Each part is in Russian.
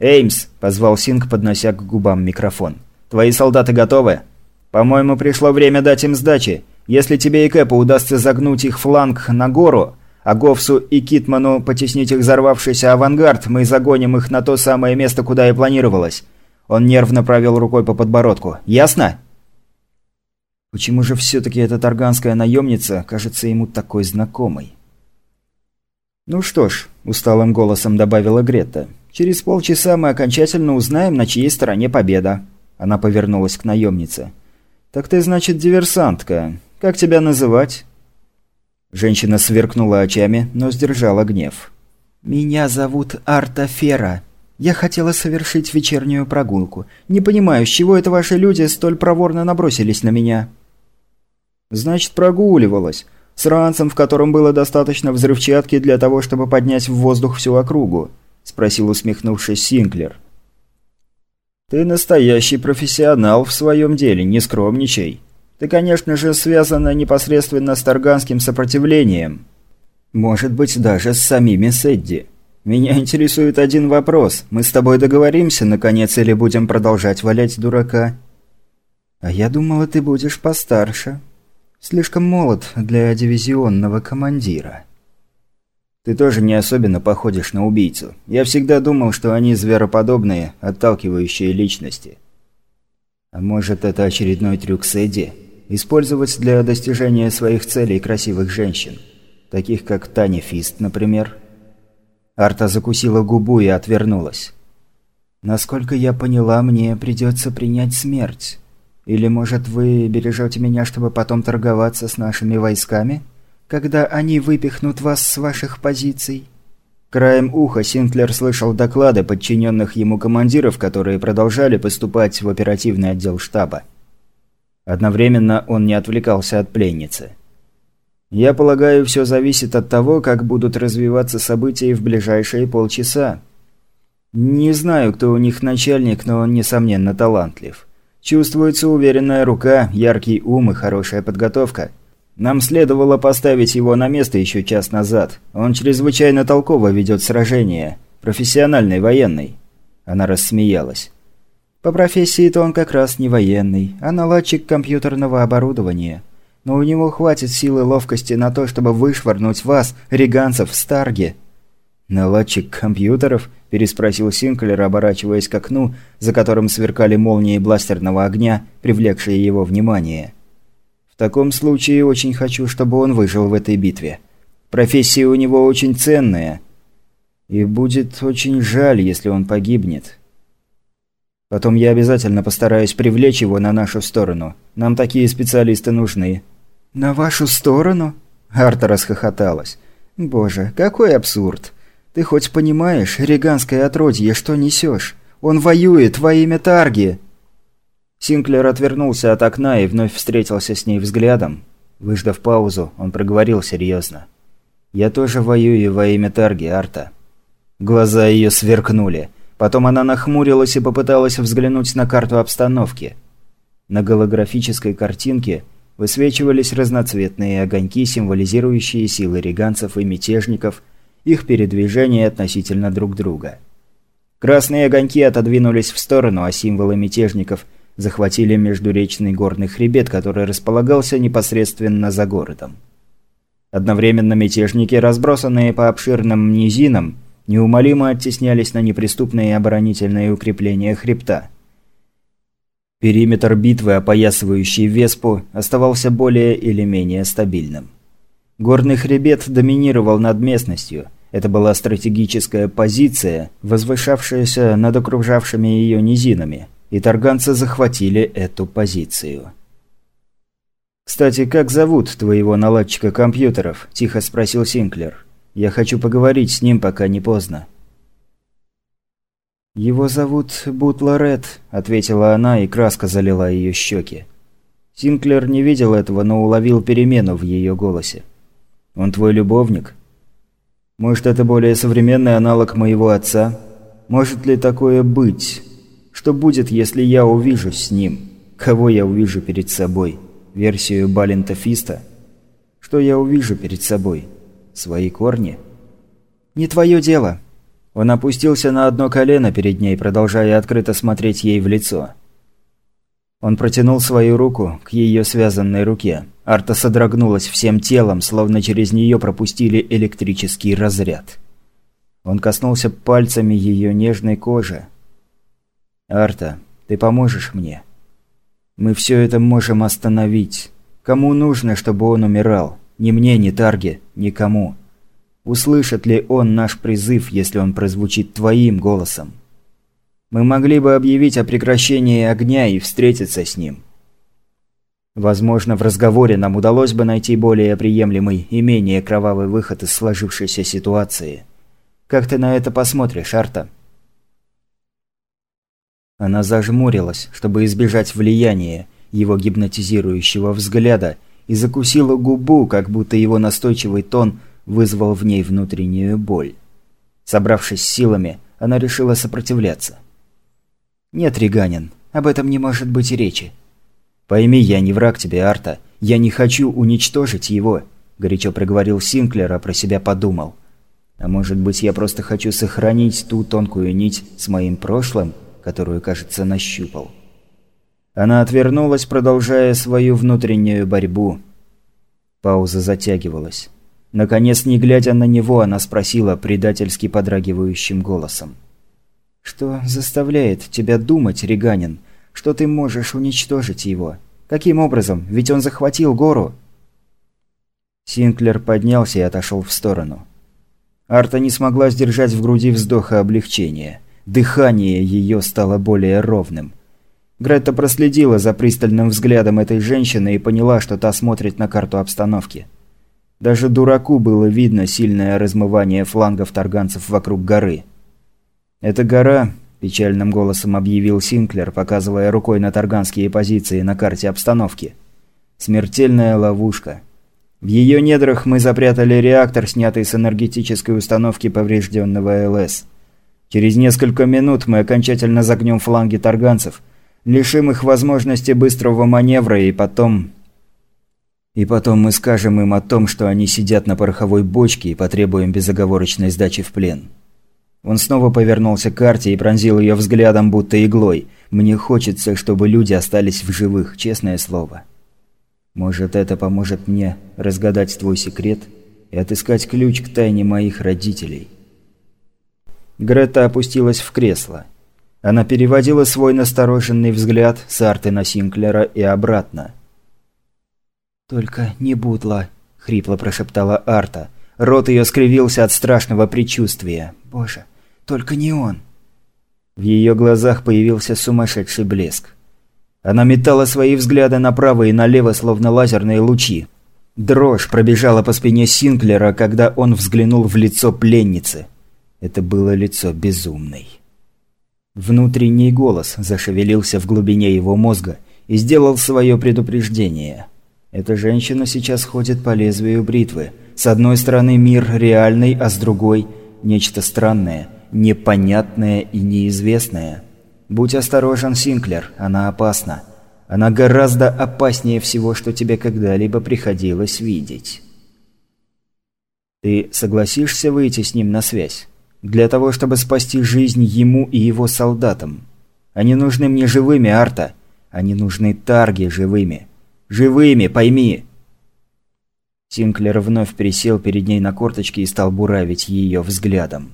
«Эймс!» – позвал Синг, поднося к губам микрофон. «Твои солдаты готовы? По-моему, пришло время дать им сдачи. Если тебе и Кэпу удастся загнуть их фланг на гору, а Говсу и Китману потеснить их взорвавшийся авангард, мы загоним их на то самое место, куда и планировалось». Он нервно провел рукой по подбородку. «Ясно?» Почему же все-таки эта тарганская наемница кажется ему такой знакомой? «Ну что ж», – усталым голосом добавила Грета, – «через полчаса мы окончательно узнаем, на чьей стороне победа». Она повернулась к наемнице. «Так ты, значит, диверсантка. Как тебя называть?» Женщина сверкнула очами, но сдержала гнев. «Меня зовут Арта Фера. Я хотела совершить вечернюю прогулку. Не понимаю, с чего это ваши люди столь проворно набросились на меня?» «Значит, прогуливалась с ранцем, в котором было достаточно взрывчатки для того, чтобы поднять в воздух всю округу?» – спросил усмехнувшись Синклер. «Ты настоящий профессионал в своем деле, не скромничай. Ты, конечно же, связана непосредственно с Тарганским сопротивлением. Может быть, даже с самими Сэдди. Меня интересует один вопрос. Мы с тобой договоримся, наконец, или будем продолжать валять дурака?» «А я думала, ты будешь постарше», Слишком молод для дивизионного командира. Ты тоже не особенно походишь на убийцу. Я всегда думал, что они звероподобные, отталкивающие личности. А может, это очередной трюк Сэдди? Использовать для достижения своих целей красивых женщин. Таких, как Таня Фист, например. Арта закусила губу и отвернулась. «Насколько я поняла, мне придется принять смерть». Или, может, вы бережете меня, чтобы потом торговаться с нашими войсками, когда они выпихнут вас с ваших позиций?» Краем уха Синклер слышал доклады подчиненных ему командиров, которые продолжали поступать в оперативный отдел штаба. Одновременно он не отвлекался от пленницы. «Я полагаю, все зависит от того, как будут развиваться события в ближайшие полчаса. Не знаю, кто у них начальник, но он, несомненно, талантлив. Чувствуется уверенная рука, яркий ум и хорошая подготовка. Нам следовало поставить его на место еще час назад. Он чрезвычайно толково ведет сражение. Профессиональный военный». Она рассмеялась. «По профессии-то он как раз не военный, а наладчик компьютерного оборудования. Но у него хватит силы ловкости на то, чтобы вышвырнуть вас, риганцев, в Старге». «Наладчик компьютеров?» – переспросил Синклер, оборачиваясь к окну, за которым сверкали молнии бластерного огня, привлекшие его внимание. «В таком случае очень хочу, чтобы он выжил в этой битве. Профессия у него очень ценная. И будет очень жаль, если он погибнет. Потом я обязательно постараюсь привлечь его на нашу сторону. Нам такие специалисты нужны». «На вашу сторону?» Арта расхохоталась. «Боже, какой абсурд!» Ты хоть понимаешь, риганское отродье, что несешь? Он воюет во имя Тарги!» Синклер отвернулся от окна и вновь встретился с ней взглядом. Выждав паузу, он проговорил серьезно. «Я тоже воюю во имя Тарги, Арта». Глаза ее сверкнули. Потом она нахмурилась и попыталась взглянуть на карту обстановки. На голографической картинке высвечивались разноцветные огоньки, символизирующие силы риганцев и мятежников – их передвижение относительно друг друга. Красные огоньки отодвинулись в сторону, а символы мятежников захватили междуречный горный хребет, который располагался непосредственно за городом. Одновременно мятежники, разбросанные по обширным низинам, неумолимо оттеснялись на неприступные оборонительные укрепления хребта. Периметр битвы, опоясывающий Веспу, оставался более или менее стабильным. Горный хребет доминировал над местностью. Это была стратегическая позиция, возвышавшаяся над окружавшими ее низинами, и тарганцы захватили эту позицию. «Кстати, как зовут твоего наладчика компьютеров?» – тихо спросил Синклер. «Я хочу поговорить с ним, пока не поздно». «Его зовут Бутларет», – ответила она, и краска залила ее щеки. Синклер не видел этого, но уловил перемену в ее голосе. Он твой любовник? Может, это более современный аналог моего отца? Может ли такое быть? Что будет, если я увижусь с ним? Кого я увижу перед собой? Версию Балента Фиста? Что я увижу перед собой? Свои корни? Не твое дело. Он опустился на одно колено перед ней, продолжая открыто смотреть ей в лицо. Он протянул свою руку к ее связанной руке. Арта содрогнулась всем телом, словно через нее пропустили электрический разряд. Он коснулся пальцами ее нежной кожи. «Арта, ты поможешь мне? Мы все это можем остановить. Кому нужно, чтобы он умирал? Ни мне, ни Тарге, никому. Услышит ли он наш призыв, если он прозвучит твоим голосом? Мы могли бы объявить о прекращении огня и встретиться с ним. Возможно, в разговоре нам удалось бы найти более приемлемый и менее кровавый выход из сложившейся ситуации. Как ты на это посмотришь, Арта? Она зажмурилась, чтобы избежать влияния его гипнотизирующего взгляда, и закусила губу, как будто его настойчивый тон вызвал в ней внутреннюю боль. Собравшись силами, она решила сопротивляться. «Нет, Риганин, об этом не может быть и речи». «Пойми, я не враг тебе, Арта. Я не хочу уничтожить его», – горячо проговорил Синклер, а про себя подумал. «А может быть, я просто хочу сохранить ту тонкую нить с моим прошлым, которую, кажется, нащупал». Она отвернулась, продолжая свою внутреннюю борьбу. Пауза затягивалась. Наконец, не глядя на него, она спросила предательски подрагивающим голосом. «Что заставляет тебя думать, Реганин, что ты можешь уничтожить его? Каким образом? Ведь он захватил гору!» Синклер поднялся и отошел в сторону. Арта не смогла сдержать в груди вздоха облегчения. Дыхание ее стало более ровным. Гретта проследила за пристальным взглядом этой женщины и поняла, что та смотрит на карту обстановки. Даже дураку было видно сильное размывание флангов тарганцев вокруг горы. «Эта гора», – печальным голосом объявил Синклер, показывая рукой на тарганские позиции на карте обстановки. «Смертельная ловушка. В ее недрах мы запрятали реактор, снятый с энергетической установки поврежденного ЛС. Через несколько минут мы окончательно загнем фланги тарганцев, лишим их возможности быстрого маневра и потом... И потом мы скажем им о том, что они сидят на пороховой бочке и потребуем безоговорочной сдачи в плен». Он снова повернулся к карте и пронзил ее взглядом, будто иглой. «Мне хочется, чтобы люди остались в живых, честное слово. Может, это поможет мне разгадать твой секрет и отыскать ключ к тайне моих родителей». Грета опустилась в кресло. Она переводила свой настороженный взгляд с арты на Синклера и обратно. «Только не Бутла», — хрипло прошептала Арта. Рот ее скривился от страшного предчувствия. «Боже, только не он!» В ее глазах появился сумасшедший блеск. Она метала свои взгляды направо и налево, словно лазерные лучи. Дрожь пробежала по спине Синклера, когда он взглянул в лицо пленницы. Это было лицо безумной. Внутренний голос зашевелился в глубине его мозга и сделал свое предупреждение. Эта женщина сейчас ходит по лезвию бритвы – с одной стороны мир реальный, а с другой – нечто странное, непонятное и неизвестное. Будь осторожен, Синклер, она опасна. Она гораздо опаснее всего, что тебе когда-либо приходилось видеть. Ты согласишься выйти с ним на связь? Для того, чтобы спасти жизнь ему и его солдатам. Они нужны мне живыми, Арта. Они нужны Тарге живыми. Живыми, пойми. Синклер вновь присел перед ней на корточки и стал буравить ее взглядом.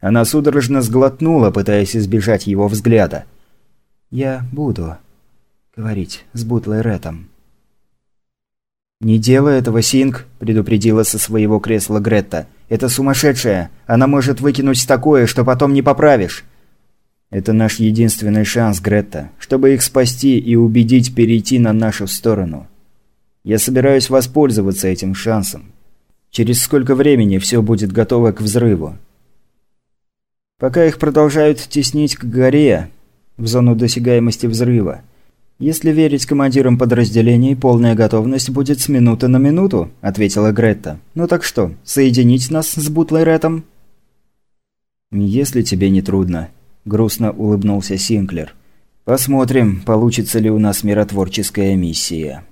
Она судорожно сглотнула, пытаясь избежать его взгляда. «Я буду говорить с Бутлой Рэтом». «Не делай этого, Синг», – предупредила со своего кресла Гретта. «Это сумасшедшая. Она может выкинуть такое, что потом не поправишь». «Это наш единственный шанс, Гретта, чтобы их спасти и убедить перейти на нашу сторону». Я собираюсь воспользоваться этим шансом. Через сколько времени все будет готово к взрыву? Пока их продолжают теснить к горе, в зону досягаемости взрыва. Если верить командирам подразделений, полная готовность будет с минуты на минуту, ответила Гретта. Ну так что, соединить нас с Бутлой Рэтом? Если тебе не трудно, грустно улыбнулся Синклер. Посмотрим, получится ли у нас миротворческая миссия.